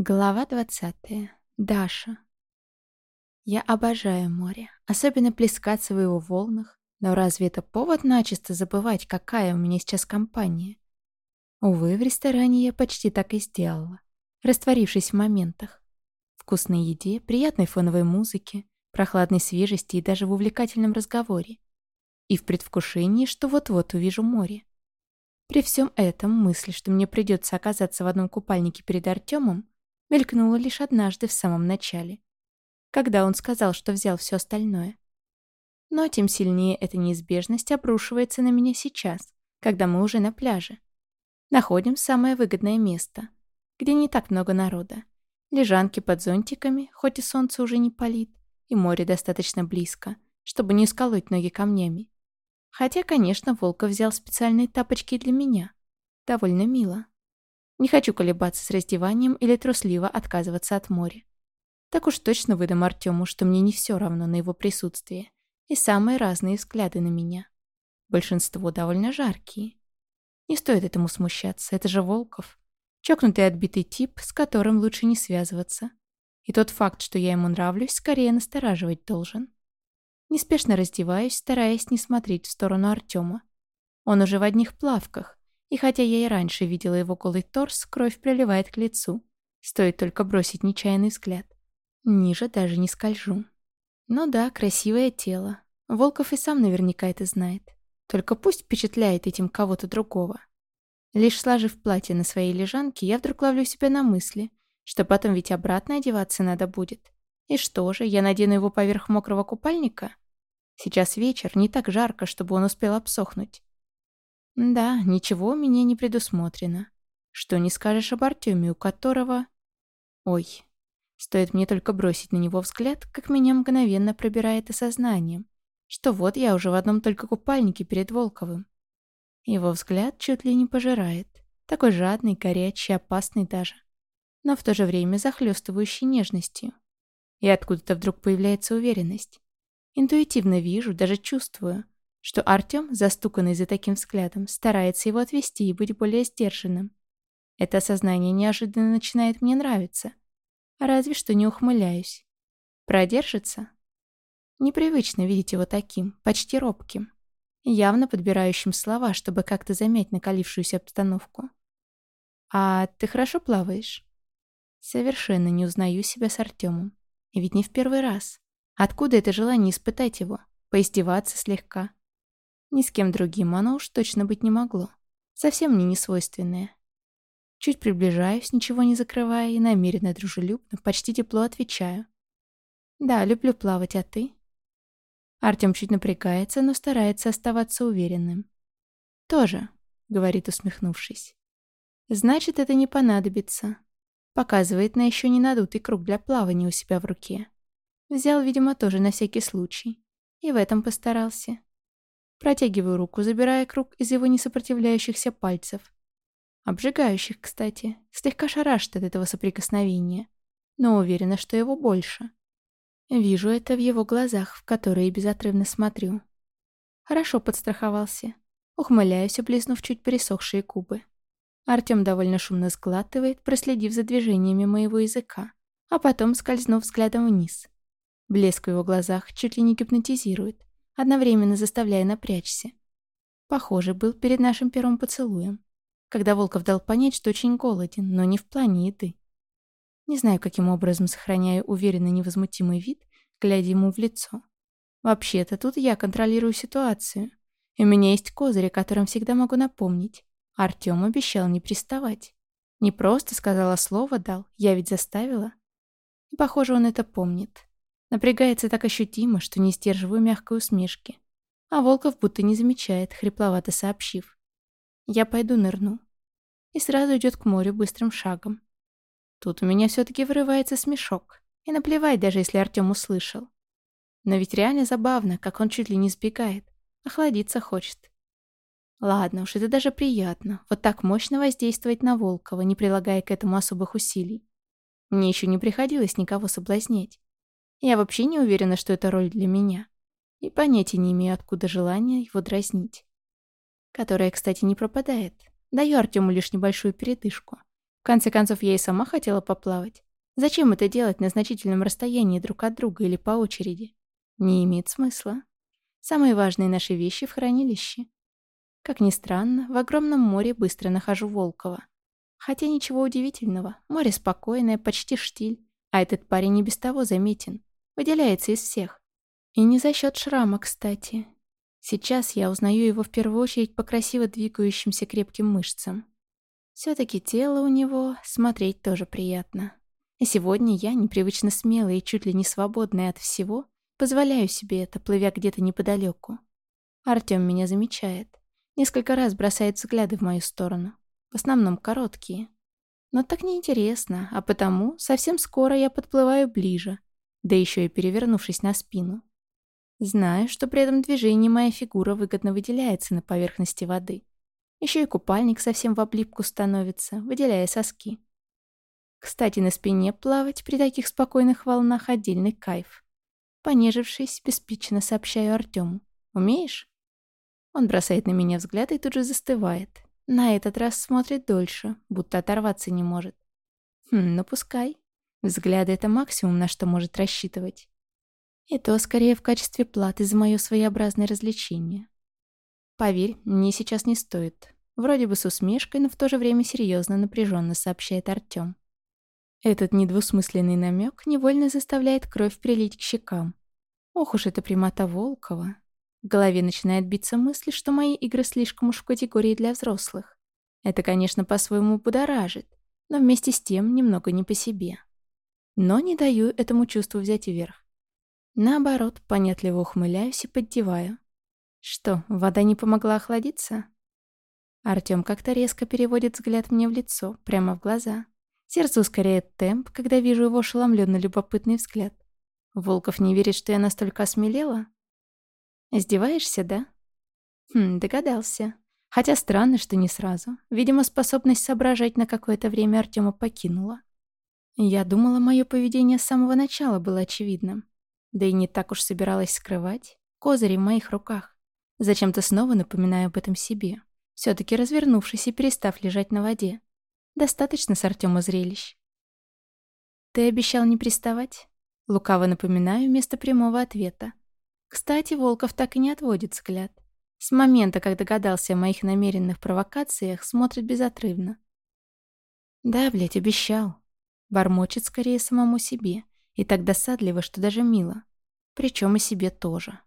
Глава 20. Даша. Я обожаю море, особенно плескаться в его волнах, но разве это повод начисто забывать, какая у меня сейчас компания? Увы, в ресторане я почти так и сделала, растворившись в моментах. Вкусной еде, приятной фоновой музыке, прохладной свежести и даже в увлекательном разговоре. И в предвкушении, что вот-вот увижу море. При всем этом мысль, что мне придется оказаться в одном купальнике перед Артемом, мелькнула лишь однажды в самом начале, когда он сказал, что взял все остальное. Но тем сильнее эта неизбежность обрушивается на меня сейчас, когда мы уже на пляже. Находим самое выгодное место, где не так много народа. Лежанки под зонтиками, хоть и солнце уже не палит, и море достаточно близко, чтобы не сколоть ноги камнями. Хотя, конечно, Волков взял специальные тапочки для меня. Довольно мило. Не хочу колебаться с раздеванием или трусливо отказываться от моря. Так уж точно выдам Артему, что мне не все равно на его присутствие. И самые разные взгляды на меня. Большинство довольно жаркие. Не стоит этому смущаться, это же Волков. Чокнутый отбитый тип, с которым лучше не связываться. И тот факт, что я ему нравлюсь, скорее настораживать должен. Неспешно раздеваюсь, стараясь не смотреть в сторону Артема. Он уже в одних плавках, и хотя я и раньше видела его голый торс, кровь приливает к лицу. Стоит только бросить нечаянный взгляд. Ниже даже не скольжу. Ну да, красивое тело. Волков и сам наверняка это знает. Только пусть впечатляет этим кого-то другого. Лишь сложив платье на своей лежанке, я вдруг ловлю себя на мысли, что потом ведь обратно одеваться надо будет. И что же, я надену его поверх мокрого купальника? Сейчас вечер, не так жарко, чтобы он успел обсохнуть. Да, ничего у меня не предусмотрено. Что не скажешь об Артеме, у которого... Ой, стоит мне только бросить на него взгляд, как меня мгновенно пробирает осознанием, что вот я уже в одном только купальнике перед Волковым. Его взгляд чуть ли не пожирает. Такой жадный, горячий, опасный даже. Но в то же время захлестывающий нежностью. И откуда-то вдруг появляется уверенность. Интуитивно вижу, даже чувствую, что Артем, застуканный за таким взглядом, старается его отвести и быть более сдержанным. Это осознание неожиданно начинает мне нравиться. Разве что не ухмыляюсь. Продержится? Непривычно видеть его таким, почти робким. Явно подбирающим слова, чтобы как-то замять накалившуюся обстановку. «А ты хорошо плаваешь?» Совершенно не узнаю себя с Артемом. Ведь не в первый раз. Откуда это желание испытать его? Поиздеваться слегка? Ни с кем другим оно уж точно быть не могло. Совсем мне не свойственное. Чуть приближаюсь, ничего не закрывая, и намеренно дружелюбно, почти тепло отвечаю. «Да, люблю плавать, а ты?» Артем чуть напрягается, но старается оставаться уверенным. «Тоже», — говорит, усмехнувшись. «Значит, это не понадобится». Показывает на еще не надутый круг для плавания у себя в руке. Взял, видимо, тоже на всякий случай. И в этом постарался. Протягиваю руку, забирая круг из его несопротивляющихся пальцев. Обжигающих, кстати. Слегка шарашит от этого соприкосновения. Но уверена, что его больше. Вижу это в его глазах, в которые безотрывно смотрю. Хорошо подстраховался. Ухмыляюсь, облизнув чуть пересохшие губы. Артем довольно шумно сглатывает, проследив за движениями моего языка, а потом скользнув взглядом вниз. Блеск в его глазах чуть ли не гипнотизирует одновременно заставляя напрячься. Похоже, был перед нашим первым поцелуем, когда Волков дал понять, что очень голоден, но не в плане еды. Не знаю, каким образом сохраняю уверенно невозмутимый вид, глядя ему в лицо. Вообще-то тут я контролирую ситуацию. И у меня есть козырь, о котором всегда могу напомнить. Артем обещал не приставать. Не просто сказала слово дал, я ведь заставила. И похоже, он это помнит. Напрягается так ощутимо, что не сдерживаю мягкой усмешки. А Волков будто не замечает, хрипловато сообщив. «Я пойду нырну». И сразу идет к морю быстрым шагом. Тут у меня все-таки вырывается смешок. И наплевать, даже если Артем услышал. Но ведь реально забавно, как он чуть ли не сбегает. Охладиться хочет. Ладно уж, это даже приятно. Вот так мощно воздействовать на Волкова, не прилагая к этому особых усилий. Мне еще не приходилось никого соблазнять. Я вообще не уверена, что это роль для меня. И понятия не имею, откуда желание его дразнить. Которое, кстати, не пропадает. Даю Артему лишь небольшую передышку, в конце концов, я и сама хотела поплавать. Зачем это делать на значительном расстоянии друг от друга или по очереди? Не имеет смысла. Самые важные наши вещи в хранилище. Как ни странно, в огромном море быстро нахожу Волкова. Хотя ничего удивительного. Море спокойное, почти штиль. А этот парень не без того заметен. Выделяется из всех. И не за счет шрама, кстати. Сейчас я узнаю его в первую очередь по красиво двигающимся крепким мышцам. Все-таки тело у него смотреть тоже приятно. И сегодня я, непривычно смелая и чуть ли не свободная от всего, позволяю себе это, плывя где-то неподалеку. Артем меня замечает. Несколько раз бросает взгляды в мою сторону. В основном короткие. Но так неинтересно, а потому совсем скоро я подплываю ближе, да еще и перевернувшись на спину. Знаю, что при этом движении моя фигура выгодно выделяется на поверхности воды. Еще и купальник совсем в облипку становится, выделяя соски. Кстати, на спине плавать при таких спокойных волнах отдельный кайф. Понежившись, беспечно сообщаю Артему. «Умеешь?» Он бросает на меня взгляд и тут же застывает. На этот раз смотрит дольше, будто оторваться не может. Хм, ну пускай. Взгляды — это максимум, на что может рассчитывать. И то скорее в качестве платы за мое своеобразное развлечение. Поверь, мне сейчас не стоит. Вроде бы с усмешкой, но в то же время серьезно напряженно сообщает Артем. Этот недвусмысленный намек невольно заставляет кровь прилить к щекам. Ох уж эта прямота Волкова. В голове начинает биться мысль, что мои игры слишком уж в категории для взрослых. Это, конечно, по-своему будоражит, но вместе с тем немного не по себе. Но не даю этому чувству взять верх. Наоборот, понятливо ухмыляюсь и поддеваю. Что, вода не помогла охладиться? Артём как-то резко переводит взгляд мне в лицо, прямо в глаза. Сердце ускоряет темп, когда вижу его ошеломленно любопытный взгляд. Волков не верит, что я настолько осмелела? Издеваешься, да? Хм, догадался. Хотя странно, что не сразу. Видимо, способность соображать на какое-то время Артема покинула. Я думала, мое поведение с самого начала было очевидным. Да и не так уж собиралась скрывать. Козыри в моих руках. Зачем-то снова напоминаю об этом себе. все таки развернувшись и перестав лежать на воде. Достаточно с Артема зрелищ. «Ты обещал не приставать?» Лукаво напоминаю вместо прямого ответа. Кстати, Волков так и не отводит взгляд. С момента, как догадался о моих намеренных провокациях, смотрит безотрывно. «Да, блядь, обещал». Бормочет скорее самому себе. И так досадливо, что даже мило. Причем и себе тоже.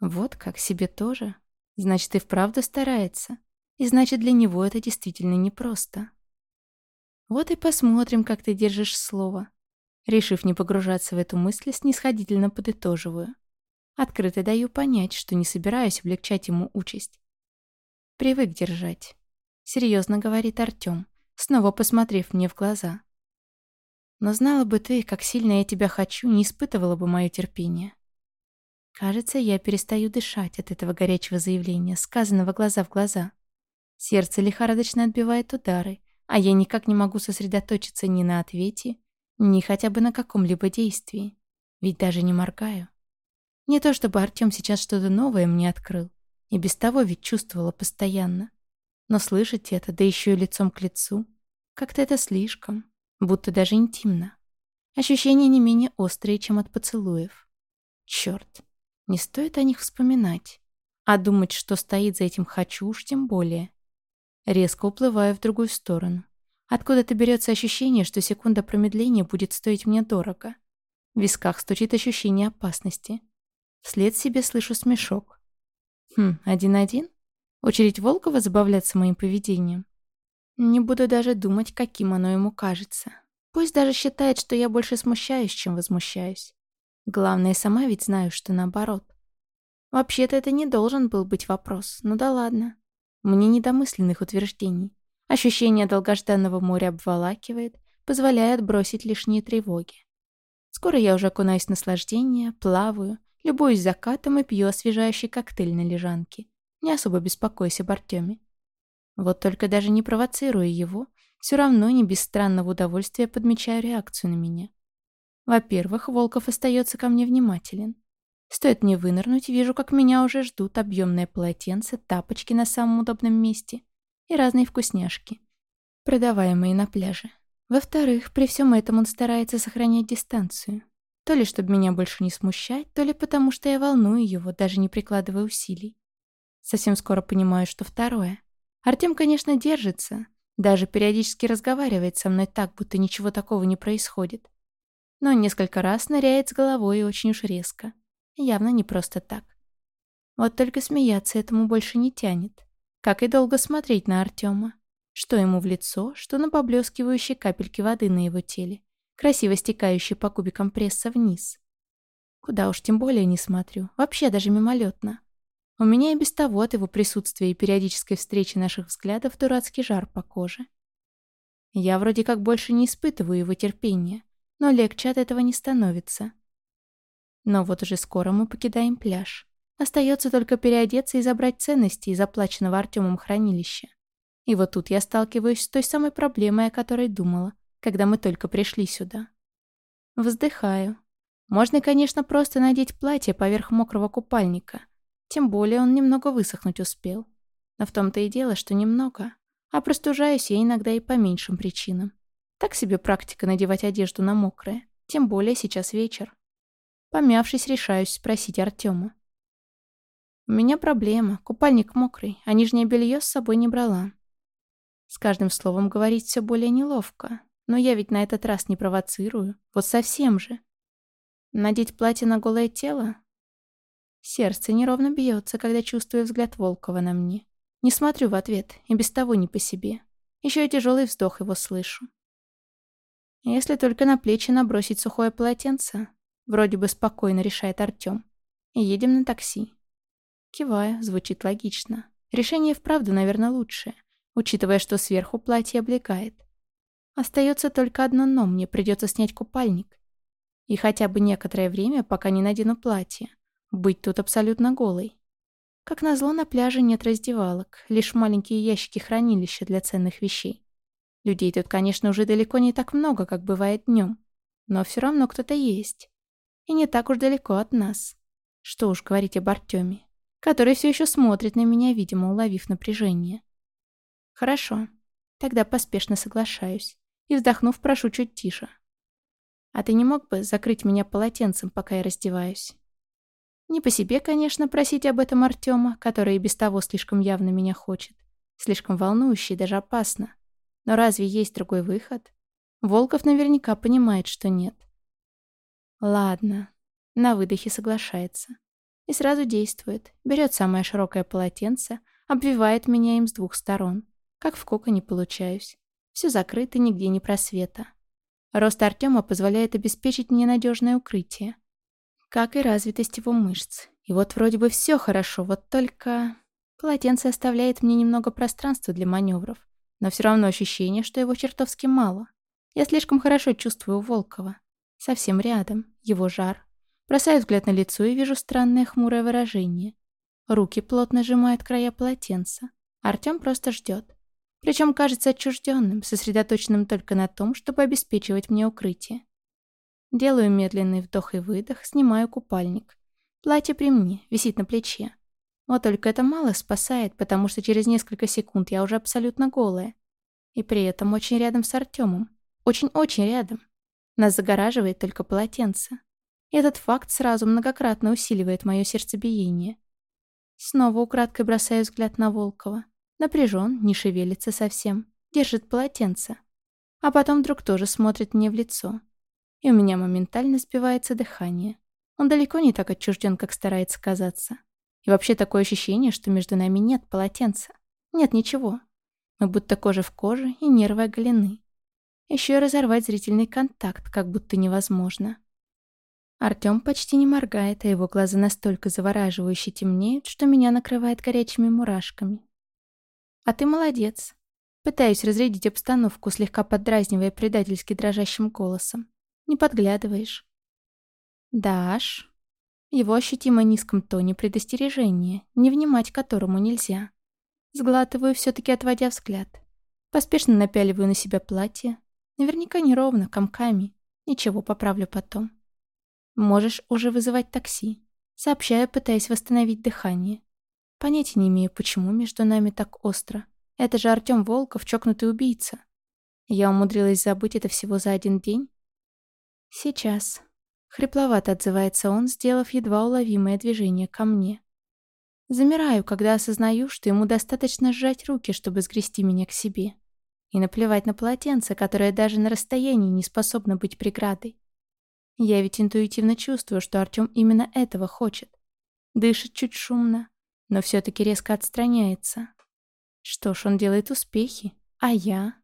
Вот как себе тоже? Значит, и вправду старается. И значит, для него это действительно непросто. Вот и посмотрим, как ты держишь слово. Решив не погружаться в эту мысль, снисходительно подытоживаю. Открыто даю понять, что не собираюсь облегчать ему участь. Привык держать. Серьезно говорит Артем, снова посмотрев мне в глаза. Но знала бы ты, как сильно я тебя хочу, не испытывала бы мое терпение. Кажется, я перестаю дышать от этого горячего заявления, сказанного глаза в глаза. Сердце лихорадочно отбивает удары, а я никак не могу сосредоточиться ни на ответе, ни хотя бы на каком-либо действии. Ведь даже не моргаю. Не то чтобы Артём сейчас что-то новое мне открыл. И без того ведь чувствовала постоянно. Но слышать это, да еще и лицом к лицу, как-то это слишком будто даже интимно. Ощущения не менее острые, чем от поцелуев. Черт, не стоит о них вспоминать. А думать, что стоит за этим «хочу» уж тем более. Резко уплываю в другую сторону. Откуда-то берется ощущение, что секунда промедления будет стоить мне дорого. В висках стучит ощущение опасности. Вслед себе слышу смешок. Хм, один-один? Очередь Волкова забавляться моим поведением. Не буду даже думать, каким оно ему кажется. Пусть даже считает, что я больше смущаюсь, чем возмущаюсь. Главное, сама ведь знаю, что наоборот. Вообще-то это не должен был быть вопрос, ну да ладно. Мне недомысленных утверждений. Ощущение долгожданного моря обволакивает, позволяя отбросить лишние тревоги. Скоро я уже окунаюсь в наслаждение, плаваю, любуюсь закатом и пью освежающий коктейль на лежанке, не особо беспокоясь об Артеме. Вот только даже не провоцируя его, все равно не без странного удовольствия подмечаю реакцию на меня. Во-первых, Волков остается ко мне внимателен. Стоит мне вынырнуть, вижу, как меня уже ждут объемное полотенце, тапочки на самом удобном месте и разные вкусняшки. продаваемые на пляже. Во-вторых, при всем этом он старается сохранять дистанцию. То ли чтобы меня больше не смущать, то ли потому что я волную его, даже не прикладывая усилий. Совсем скоро понимаю, что второе. Артем, конечно, держится, даже периодически разговаривает со мной так, будто ничего такого не происходит. Но несколько раз ныряет с головой и очень уж резко. Явно не просто так. Вот только смеяться этому больше не тянет. Как и долго смотреть на Артема. Что ему в лицо, что на поблескивающие капельки воды на его теле, красиво стекающие по кубикам пресса вниз. Куда уж тем более не смотрю, вообще даже мимолетно. У меня и без того от его присутствия и периодической встречи наших взглядов дурацкий жар по коже. Я вроде как больше не испытываю его терпения, но легче от этого не становится. Но вот уже скоро мы покидаем пляж. Остается только переодеться и забрать ценности из оплаченного Артемом хранилища. И вот тут я сталкиваюсь с той самой проблемой, о которой думала, когда мы только пришли сюда. Вздыхаю. Можно, конечно, просто надеть платье поверх мокрого купальника. Тем более он немного высохнуть успел. Но в том-то и дело, что немного. А простужаюсь я иногда и по меньшим причинам. Так себе практика надевать одежду на мокрое. Тем более сейчас вечер. Помявшись, решаюсь спросить Артема. У меня проблема. Купальник мокрый, а нижнее белье с собой не брала. С каждым словом говорить все более неловко. Но я ведь на этот раз не провоцирую. Вот совсем же. Надеть платье на голое тело? Сердце неровно бьется, когда чувствую взгляд Волкова на мне. Не смотрю в ответ, и без того не по себе. Еще и тяжелый вздох его слышу. Если только на плечи набросить сухое полотенце, вроде бы спокойно решает Артем. И едем на такси. Киваю, звучит логично. Решение вправду, наверное, лучшее, учитывая, что сверху платье облегает. Остается только одно «но», мне придется снять купальник. И хотя бы некоторое время, пока не надену платье. Быть тут абсолютно голой. Как назло, на пляже нет раздевалок, лишь маленькие ящики хранилища для ценных вещей. Людей тут, конечно, уже далеко не так много, как бывает днем. Но все равно кто-то есть. И не так уж далеко от нас. Что уж говорить об Артеме который все еще смотрит на меня, видимо, уловив напряжение. Хорошо, тогда поспешно соглашаюсь и, вздохнув, прошу чуть тише. А ты не мог бы закрыть меня полотенцем, пока я раздеваюсь? Не по себе, конечно, просить об этом Артема, который и без того слишком явно меня хочет. Слишком волнующе и даже опасно. Но разве есть другой выход? Волков наверняка понимает, что нет. Ладно. На выдохе соглашается. И сразу действует. Берет самое широкое полотенце, обвивает меня им с двух сторон. Как в коконе получаюсь. Все закрыто, нигде не просвета. Рост Артема позволяет обеспечить мне надежное укрытие. Как и развитость его мышц. И вот вроде бы все хорошо, вот только... Полотенце оставляет мне немного пространства для маневров, но все равно ощущение, что его чертовски мало. Я слишком хорошо чувствую Волкова. Совсем рядом. Его жар, Бросаю взгляд на лицо и вижу странное хмурое выражение. Руки плотно сжимают края полотенца. Артем просто ждет. Причем кажется отчужденным, сосредоточенным только на том, чтобы обеспечивать мне укрытие. Делаю медленный вдох и выдох, снимаю купальник. Платье при мне, висит на плече. Вот только это мало спасает, потому что через несколько секунд я уже абсолютно голая. И при этом очень рядом с Артемом. Очень-очень рядом. Нас загораживает только полотенце. Этот факт сразу многократно усиливает мое сердцебиение. Снова украдкой бросаю взгляд на Волкова. Напряжен, не шевелится совсем, держит полотенце. А потом вдруг тоже смотрит мне в лицо. И у меня моментально сбивается дыхание. Он далеко не так отчужден, как старается казаться. И вообще такое ощущение, что между нами нет полотенца. Нет ничего. Мы будто кожа в коже и нервы оголены. Еще и разорвать зрительный контакт как будто невозможно. Артём почти не моргает, а его глаза настолько завораживающе темнеют, что меня накрывает горячими мурашками. «А ты молодец». Пытаюсь разрядить обстановку, слегка поддразнивая предательски дрожащим голосом. «Не подглядываешь». «Даш». Его ощутимо низком тоне предостережение, не внимать которому нельзя. Сглатываю, все таки отводя взгляд. Поспешно напяливаю на себя платье. Наверняка неровно, комками. Ничего, поправлю потом. Можешь уже вызывать такси. Сообщаю, пытаясь восстановить дыхание. Понятия не имею, почему между нами так остро. Это же Артём Волков, чокнутый убийца. Я умудрилась забыть это всего за один день? Сейчас. Хрипловато отзывается он, сделав едва уловимое движение ко мне. Замираю, когда осознаю, что ему достаточно сжать руки, чтобы сгрести меня к себе. И наплевать на полотенце, которое даже на расстоянии не способно быть преградой. Я ведь интуитивно чувствую, что Артём именно этого хочет. Дышит чуть шумно, но все таки резко отстраняется. Что ж, он делает успехи, а я...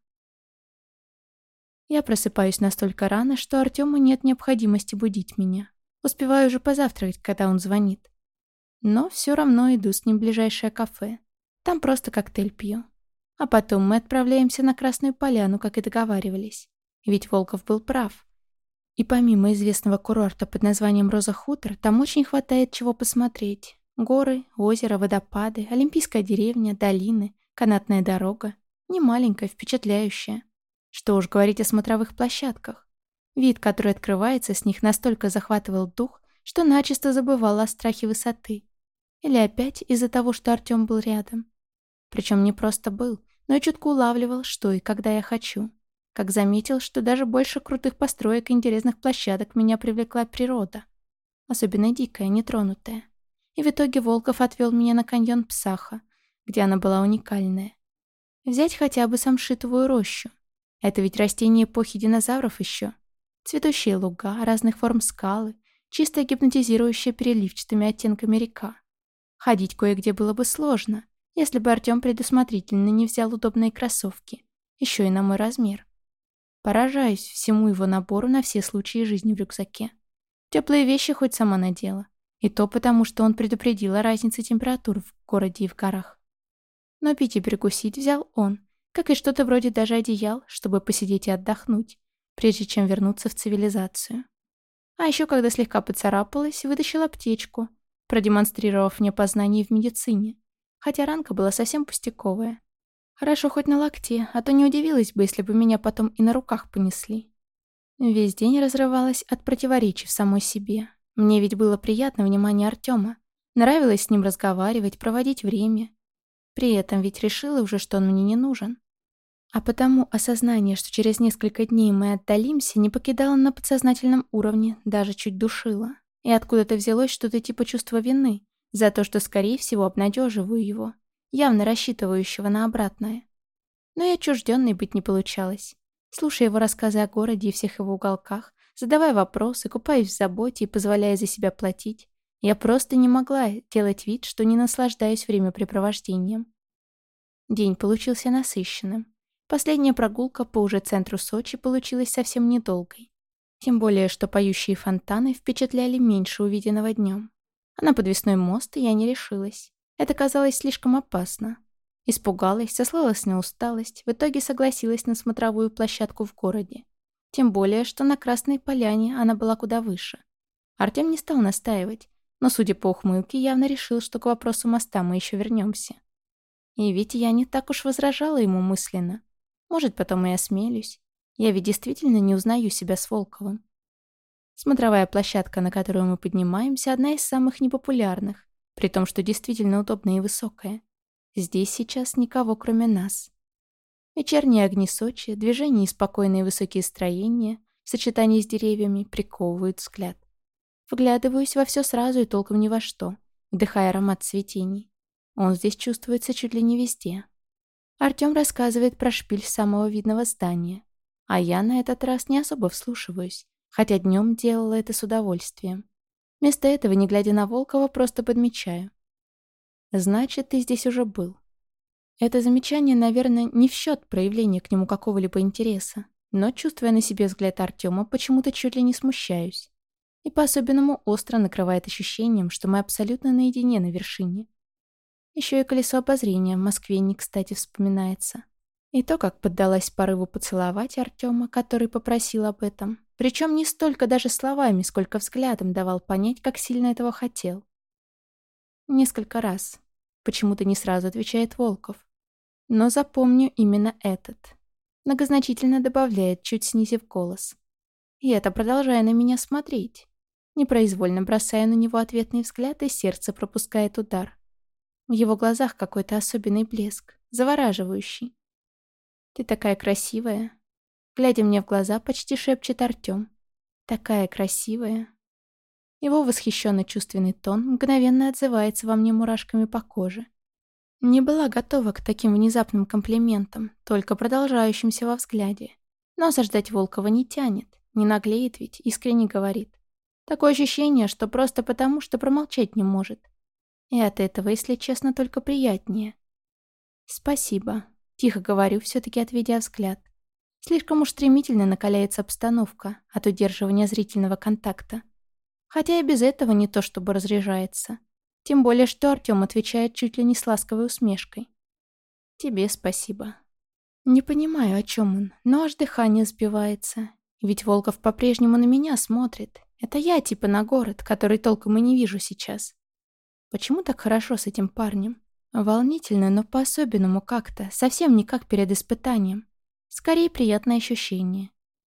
Я просыпаюсь настолько рано, что Артему нет необходимости будить меня. Успеваю уже позавтракать, когда он звонит. Но все равно иду с ним в ближайшее кафе. Там просто коктейль пью. А потом мы отправляемся на Красную Поляну, как и договаривались. Ведь Волков был прав. И помимо известного курорта под названием Роза Хутор, там очень хватает чего посмотреть. Горы, озеро, водопады, Олимпийская деревня, долины, канатная дорога. Не маленькая, впечатляющая. Что уж говорить о смотровых площадках. Вид, который открывается с них, настолько захватывал дух, что начисто забывал о страхе высоты. Или опять из-за того, что Артём был рядом. Причем не просто был, но и чутко улавливал, что и когда я хочу. Как заметил, что даже больше крутых построек и интересных площадок меня привлекла природа. Особенно дикая, нетронутая. И в итоге Волков отвел меня на каньон Псаха, где она была уникальная. Взять хотя бы самшитовую рощу. Это ведь растение эпохи динозавров еще. Цветущие луга, разных форм скалы, чисто гипнотизирующая переливчатыми оттенками река. Ходить кое-где было бы сложно, если бы Артём предусмотрительно не взял удобные кроссовки, еще и на мой размер. Поражаюсь всему его набору на все случаи жизни в рюкзаке. Теплые вещи хоть сама надела. И то потому, что он предупредил о разнице температур в городе и в горах. Но пить и перекусить взял он, как и что-то вроде даже одеял, чтобы посидеть и отдохнуть, прежде чем вернуться в цивилизацию. А еще, когда слегка поцарапалась, вытащил аптечку, продемонстрировав мне познание в медицине, хотя ранка была совсем пустяковая. Хорошо хоть на локте, а то не удивилась бы, если бы меня потом и на руках понесли. Весь день разрывалась от противоречий в самой себе. Мне ведь было приятно внимание Артема. Нравилось с ним разговаривать, проводить время. При этом ведь решила уже, что он мне не нужен. А потому осознание, что через несколько дней мы отдалимся, не покидало на подсознательном уровне, даже чуть душило. И откуда-то взялось что-то типа чувства вины, за то, что, скорее всего, обнадеживаю его, явно рассчитывающего на обратное. Но и отчужденной быть не получалось. Слушая его рассказы о городе и всех его уголках, задавая вопросы, купаясь в заботе и позволяя за себя платить, я просто не могла делать вид, что не наслаждаюсь времяпрепровождением. День получился насыщенным. Последняя прогулка по уже центру Сочи получилась совсем недолгой. Тем более, что поющие фонтаны впечатляли меньше увиденного днем. А на подвесной мост я не решилась. Это казалось слишком опасно. Испугалась, сослалась на усталость, в итоге согласилась на смотровую площадку в городе. Тем более, что на Красной Поляне она была куда выше. Артем не стал настаивать, но, судя по ухмылке, явно решил, что к вопросу моста мы еще вернемся. И ведь я не так уж возражала ему мысленно. Может, потом и осмелюсь. Я ведь действительно не узнаю себя с Волковым. Смотровая площадка, на которую мы поднимаемся, одна из самых непопулярных, при том, что действительно удобная и высокая. Здесь сейчас никого, кроме нас. Вечерние огни Сочи, движение и спокойные высокие строения в сочетании с деревьями приковывают взгляд. Вглядываюсь во все сразу и толком ни во что, вдыхая аромат цветений. Он здесь чувствуется чуть ли не везде. Артём рассказывает про шпиль самого видного здания, а я на этот раз не особо вслушиваюсь, хотя днем делала это с удовольствием. Вместо этого, не глядя на Волкова, просто подмечаю. «Значит, ты здесь уже был». Это замечание, наверное, не в счет проявления к нему какого-либо интереса, но, чувствуя на себе взгляд Артема, почему-то чуть ли не смущаюсь. И по-особенному остро накрывает ощущением, что мы абсолютно наедине на вершине. Еще и колесо обозрения в Москве не кстати вспоминается. И то, как поддалась порыву поцеловать Артема, который попросил об этом, причем не столько даже словами, сколько взглядом давал понять, как сильно этого хотел. Несколько раз. Почему-то не сразу отвечает Волков. Но запомню именно этот. Многозначительно добавляет, чуть снизив голос. И это продолжая на меня смотреть. Непроизвольно бросая на него ответный взгляд, и сердце пропускает удар. В его глазах какой-то особенный блеск, завораживающий. «Ты такая красивая», Глядя мне в глаза, почти шепчет Артем. Такая красивая. Его восхищенный чувственный тон мгновенно отзывается во мне мурашками по коже. Не была готова к таким внезапным комплиментам, только продолжающимся во взгляде. Но осаждать Волкова не тянет, не наглеет ведь, искренне говорит. Такое ощущение, что просто потому, что промолчать не может. И от этого, если честно, только приятнее. «Спасибо», — тихо говорю, все-таки отведя взгляд. Слишком уж стремительно накаляется обстановка от удерживания зрительного контакта. Хотя и без этого не то чтобы разряжается. Тем более, что Артём отвечает чуть ли не с ласковой усмешкой. «Тебе спасибо». Не понимаю, о чем он, но аж дыхание сбивается. Ведь Волков по-прежнему на меня смотрит. Это я типа на город, который толком и не вижу сейчас. Почему так хорошо с этим парнем? Волнительно, но по-особенному как-то, совсем не как перед испытанием. Скорее, приятное ощущение.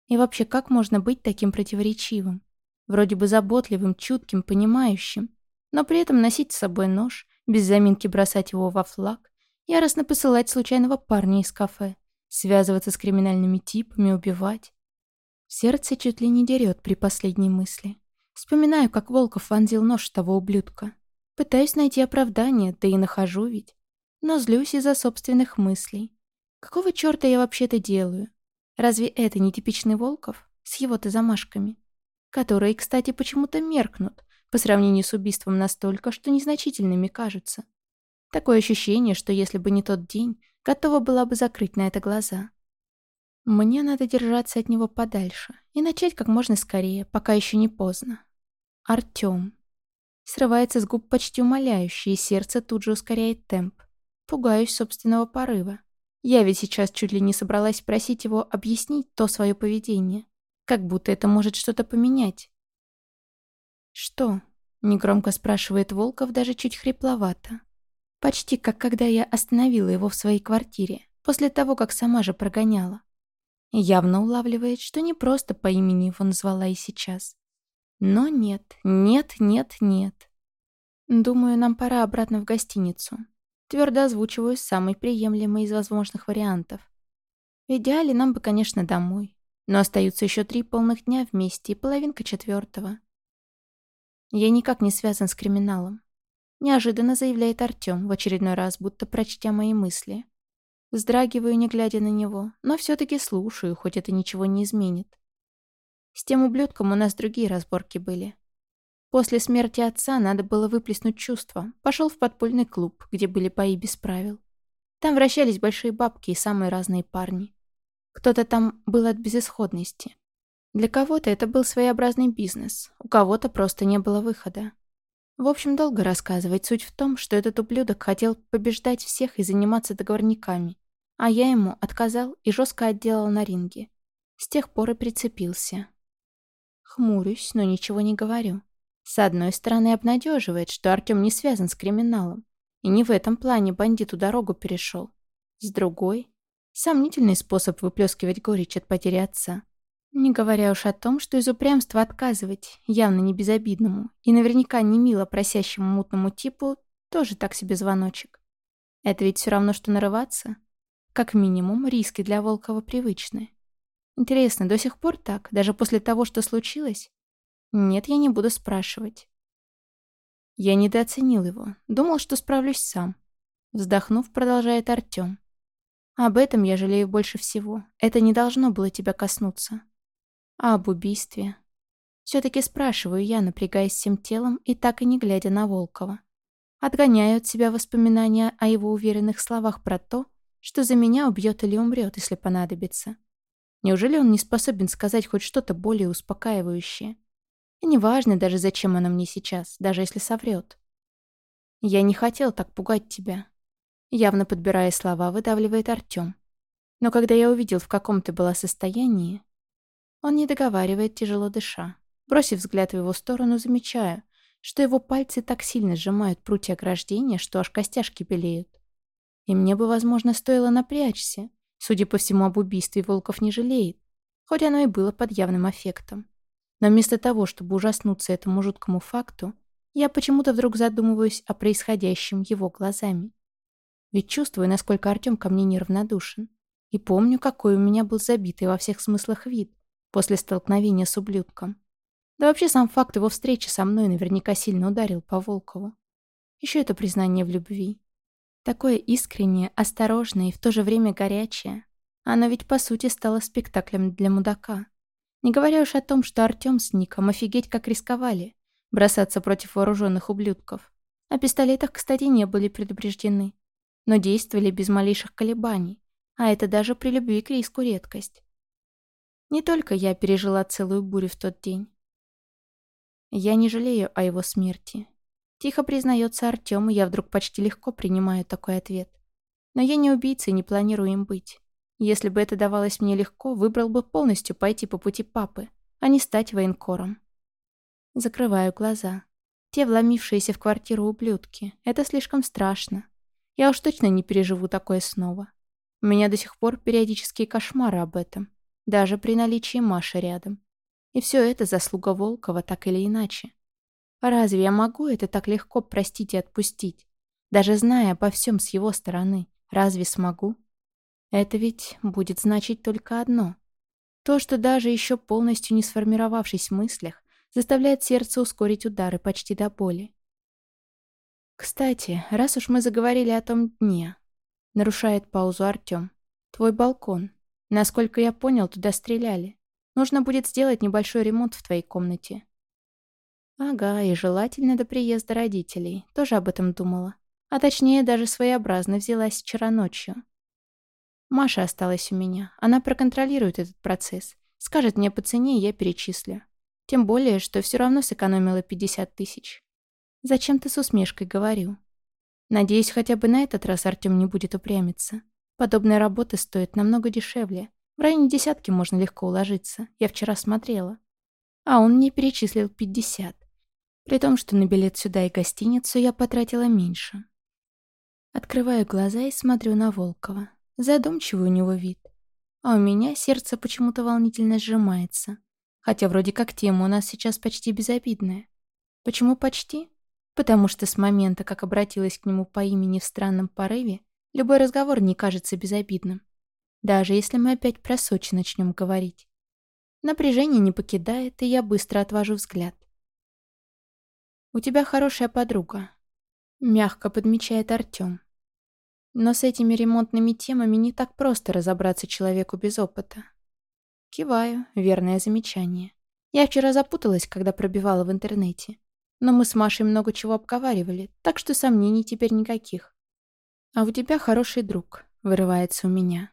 И вообще, как можно быть таким противоречивым? Вроде бы заботливым, чутким, понимающим, но при этом носить с собой нож, без заминки бросать его во флаг, яростно посылать случайного парня из кафе, связываться с криминальными типами, убивать. Сердце чуть ли не дерет при последней мысли. Вспоминаю, как Волков вонзил нож того ублюдка. Пытаюсь найти оправдание, да и нахожу ведь. Но злюсь из-за собственных мыслей. Какого черта я вообще-то делаю? Разве это не типичный Волков? С его-то замашками. Которые, кстати, почему-то меркнут, по сравнению с убийством настолько, что незначительными кажутся. Такое ощущение, что если бы не тот день, готова была бы закрыть на это глаза. Мне надо держаться от него подальше и начать как можно скорее, пока еще не поздно. Артем. Срывается с губ почти умоляюще, и сердце тут же ускоряет темп. Пугаюсь собственного порыва. Я ведь сейчас чуть ли не собралась просить его объяснить то свое поведение. Как будто это может что-то поменять. «Что?» — негромко спрашивает Волков, даже чуть хрипловато. Почти как когда я остановила его в своей квартире, после того, как сама же прогоняла. Явно улавливает, что не просто по имени его назвала и сейчас. Но нет, нет, нет, нет. Думаю, нам пора обратно в гостиницу. Твердо озвучиваю самый приемлемый из возможных вариантов. В идеале нам бы, конечно, домой. Но остаются еще три полных дня вместе и половинка четвертого. Я никак не связан с криминалом. Неожиданно заявляет Артем, в очередной раз, будто прочтя мои мысли. Вздрагиваю, не глядя на него, но все-таки слушаю, хоть это ничего не изменит. С тем ублюдком у нас другие разборки были. После смерти отца надо было выплеснуть чувства. Пошел в подпольный клуб, где были бои без правил. Там вращались большие бабки и самые разные парни. Кто-то там был от безысходности. Для кого-то это был своеобразный бизнес, у кого-то просто не было выхода. В общем, долго рассказывать. Суть в том, что этот ублюдок хотел побеждать всех и заниматься договорниками. А я ему отказал и жестко отделал на ринге. С тех пор и прицепился. Хмурюсь, но ничего не говорю. С одной стороны, обнадеживает, что Артем не связан с криминалом. И не в этом плане бандиту дорогу перешел. С другой, сомнительный способ выплескивать горечь от потери отца. Не говоря уж о том, что из упрямства отказывать, явно не безобидному, и наверняка не мило просящему мутному типу, тоже так себе звоночек. Это ведь все равно, что нарываться. Как минимум, риски для Волкова привычны. Интересно, до сих пор так, даже после того, что случилось? Нет, я не буду спрашивать. Я недооценил его, думал, что справлюсь сам. Вздохнув, продолжает Артем. Об этом я жалею больше всего. Это не должно было тебя коснуться. А об убийстве? Все-таки спрашиваю я, напрягаясь всем телом и так и не глядя на Волкова. Отгоняю от себя воспоминания о его уверенных словах про то, что за меня убьет или умрет, если понадобится. Неужели он не способен сказать хоть что-то более успокаивающее? И неважно даже, зачем оно мне сейчас, даже если соврет. Я не хотел так пугать тебя. Явно подбирая слова, выдавливает Артем. Но когда я увидел, в каком ты была состоянии, он не договаривает, тяжело дыша. Бросив взгляд в его сторону, замечаю, что его пальцы так сильно сжимают прутья ограждения, что аж костяшки белеют. И мне бы, возможно, стоило напрячься. Судя по всему, об убийстве Волков не жалеет, хоть оно и было под явным аффектом. Но вместо того, чтобы ужаснуться этому жуткому факту, я почему-то вдруг задумываюсь о происходящем его глазами. Ведь чувствую, насколько Артем ко мне неравнодушен. И помню, какой у меня был забитый во всех смыслах вид после столкновения с ублюдком. Да вообще сам факт его встречи со мной наверняка сильно ударил по Волкову. Еще это признание в любви. Такое искреннее, осторожное и в то же время горячее. Оно ведь по сути стало спектаклем для мудака. Не говоря уж о том, что Артем с Ником офигеть как рисковали бросаться против вооруженных ублюдков. О пистолетах, кстати, не были предупреждены, но действовали без малейших колебаний, а это даже при любви к риску редкость. Не только я пережила целую бурю в тот день. Я не жалею о его смерти. Тихо признается Артем, и я вдруг почти легко принимаю такой ответ. Но я не убийца и не планирую им быть. Если бы это давалось мне легко, выбрал бы полностью пойти по пути папы, а не стать военкором. Закрываю глаза. Те вломившиеся в квартиру ублюдки. Это слишком страшно. Я уж точно не переживу такое снова. У меня до сих пор периодические кошмары об этом. Даже при наличии Маши рядом. И все это заслуга Волкова, так или иначе. Разве я могу это так легко простить и отпустить? Даже зная обо всем с его стороны, разве смогу? Это ведь будет значить только одно. То, что даже еще полностью не сформировавшись в мыслях, заставляет сердце ускорить удары почти до боли. «Кстати, раз уж мы заговорили о том дне», — нарушает паузу Артем, — «твой балкон. Насколько я понял, туда стреляли. Нужно будет сделать небольшой ремонт в твоей комнате». Ага, и желательно до приезда родителей. Тоже об этом думала. А точнее, даже своеобразно взялась вчера ночью. Маша осталась у меня. Она проконтролирует этот процесс. Скажет мне по цене, и я перечислю. Тем более, что все равно сэкономила 50 тысяч. Зачем-то с усмешкой говорю. Надеюсь, хотя бы на этот раз Артем не будет упрямиться. Подобная работа стоит намного дешевле. В районе десятки можно легко уложиться. Я вчера смотрела. А он мне перечислил 50. При том, что на билет сюда и гостиницу я потратила меньше. Открываю глаза и смотрю на Волкова. Задумчивый у него вид. А у меня сердце почему-то волнительно сжимается. Хотя вроде как тема у нас сейчас почти безобидная. Почему почти? Потому что с момента, как обратилась к нему по имени в странном порыве, любой разговор не кажется безобидным. Даже если мы опять про Сочи начнем говорить. Напряжение не покидает, и я быстро отвожу взгляд. «У тебя хорошая подруга», — мягко подмечает Артём. Но с этими ремонтными темами не так просто разобраться человеку без опыта. Киваю, верное замечание. Я вчера запуталась, когда пробивала в интернете. Но мы с Машей много чего обговаривали, так что сомнений теперь никаких. А у тебя хороший друг, вырывается у меня.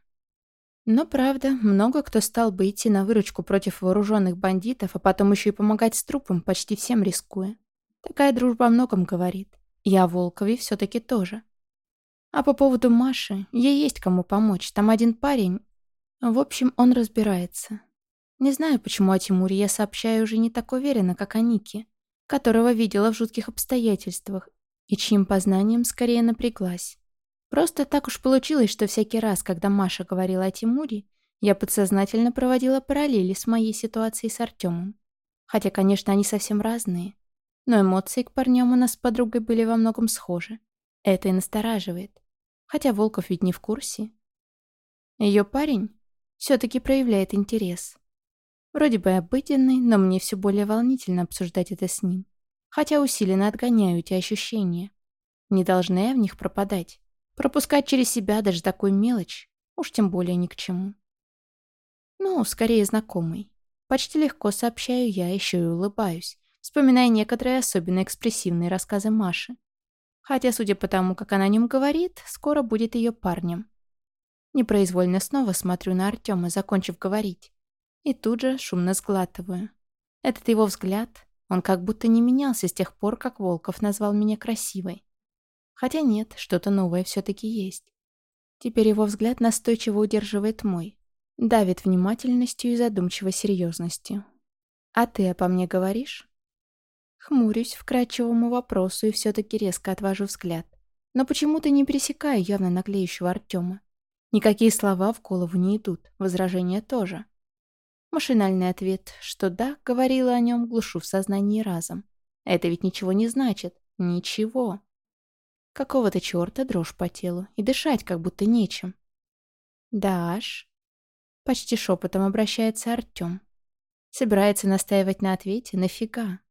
Но правда, много кто стал бы идти на выручку против вооруженных бандитов, а потом еще и помогать с трупом, почти всем рискуя. Такая дружба о многом говорит. Я Волкове все-таки тоже. А по поводу Маши, ей есть кому помочь. Там один парень... В общем, он разбирается. Не знаю, почему о Тимуре я сообщаю уже не так уверенно, как о Нике, которого видела в жутких обстоятельствах и чьим познанием скорее напряглась. Просто так уж получилось, что всякий раз, когда Маша говорила о Тимуре, я подсознательно проводила параллели с моей ситуацией с Артемом. Хотя, конечно, они совсем разные. Но эмоции к парням у нас с подругой были во многом схожи. Это и настораживает. Хотя Волков ведь не в курсе. Ее парень все-таки проявляет интерес. Вроде бы обыденный, но мне все более волнительно обсуждать это с ним. Хотя усиленно отгоняю эти ощущения. Не должны я в них пропадать. Пропускать через себя даже такую мелочь, уж тем более ни к чему. Ну, скорее знакомый. Почти легко сообщаю я, еще и улыбаюсь, вспоминая некоторые особенно экспрессивные рассказы Маши. Хотя, судя по тому, как она о нем говорит, скоро будет ее парнем. Непроизвольно снова смотрю на Артема, закончив говорить. И тут же шумно сглатываю. Этот его взгляд, он как будто не менялся с тех пор, как Волков назвал меня красивой. Хотя нет, что-то новое все-таки есть. Теперь его взгляд настойчиво удерживает мой. Давит внимательностью и задумчивой серьезностью. «А ты обо мне говоришь?» Хмурюсь вкрадчивому вопросу и все-таки резко отвожу взгляд. Но почему-то не пересекаю явно наклеющего Артема. Никакие слова в голову не идут, возражения тоже. Машинальный ответ, что да, говорила о нем, глушу в сознании разом. Это ведь ничего не значит. Ничего. Какого-то черта дрожь по телу, и дышать как будто нечем. «Даш?» Почти шепотом обращается Артём. Собирается настаивать на ответе «нафига?».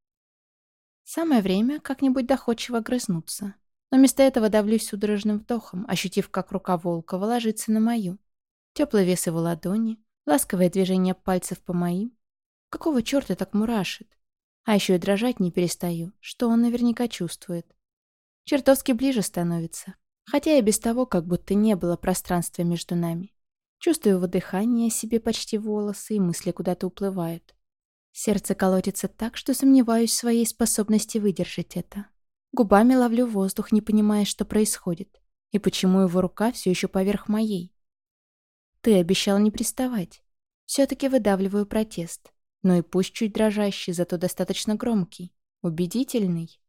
Самое время как-нибудь доходчиво грызнуться. Но вместо этого давлюсь судорожным вдохом, ощутив, как рука Волкова ложится на мою. Теплый вес его ладони, ласковое движение пальцев по моим. Какого черта так мурашит? А еще и дрожать не перестаю, что он наверняка чувствует. Чертовски ближе становится, хотя и без того, как будто не было пространства между нами. Чувствую его дыхание себе почти волосы, и мысли куда-то уплывают. Сердце колотится так, что сомневаюсь в своей способности выдержать это. Губами ловлю воздух, не понимая, что происходит, и почему его рука все еще поверх моей. Ты обещал не приставать. Все-таки выдавливаю протест, но и пусть чуть дрожащий, зато достаточно громкий, убедительный.